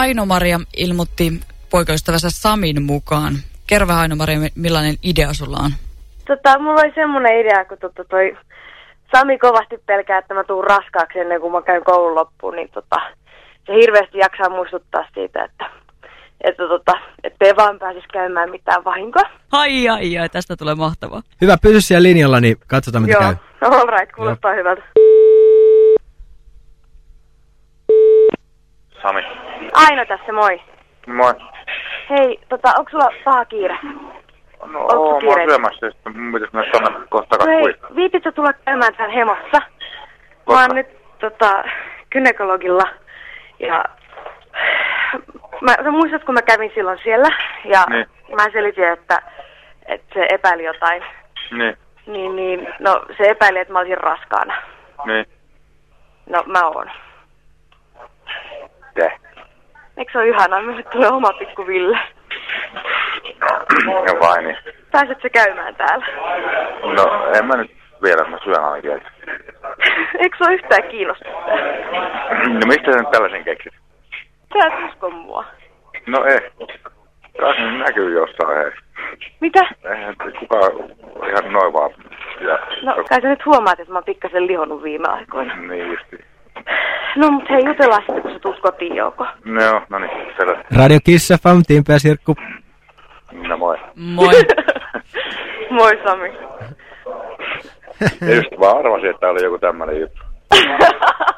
Aino-Maria ilmoitti poikaystävänsä Samin mukaan. Kerro vähän Aino-Maria, millainen idea sulla on? Tota, mulla oli semmoinen idea, kun tota toi Sami kovasti pelkää, että mä tuun raskaaksi ennen kuin mä käyn koulun loppuun, niin tota, se hirveästi jaksaa muistuttaa siitä, että että tota, ettei vaan pääsisi käymään mitään vahinkoa. Ai ai ai, tästä tulee mahtavaa. Hyvä, pysy siellä linjalla, niin katsotaan mitä Joo, käy. all right, kuulostaa Joo. hyvältä. Sami. Aino tässä, moi. Moi. Hei, tota, onko sulla paha kiire? No, oo, mä oon syömässä, sitten mun pitäisi mennä tonne kohta No hei, viititkö tulla käymään täällä hemossa? Mä Koska? oon nyt tota, gynekologilla ja mä, sä muistat, kun mä kävin silloin siellä ja Niin. mä selitin, että, että se epäili jotain. Niin, Niin, niin, no se epäili, että mä olisin raskaana. niin. No mä oon. Te. Eikö se ole ihanaa? Minulle tulee oma pikku Ville. Ja vai niin. Pääset sä käymään täällä? No, en mä nyt vielä, mä syön ainakin. Eikö se ole yhtään kiinnostunut? No mistä sä nyt tällaisen keksit? Sä et usko mua. No ei. Se nyt näkyy jossain, hei. Mitä? Eihän kukaan ihan noin vaan. Ja, No kai sä nyt huomaat, että mä oon pikkasen lihonnut viime aikoina. Niin justi. No mut hei, jutellaan sitten, kun sä tulet kotiin, Jouko. No joo, no niin, selvä. Radio Kiss FM, Timpe ja Sirkku. No moi. Moi. Moi Sami. Just vaan arvasin, että oli joku tämmönen juttu.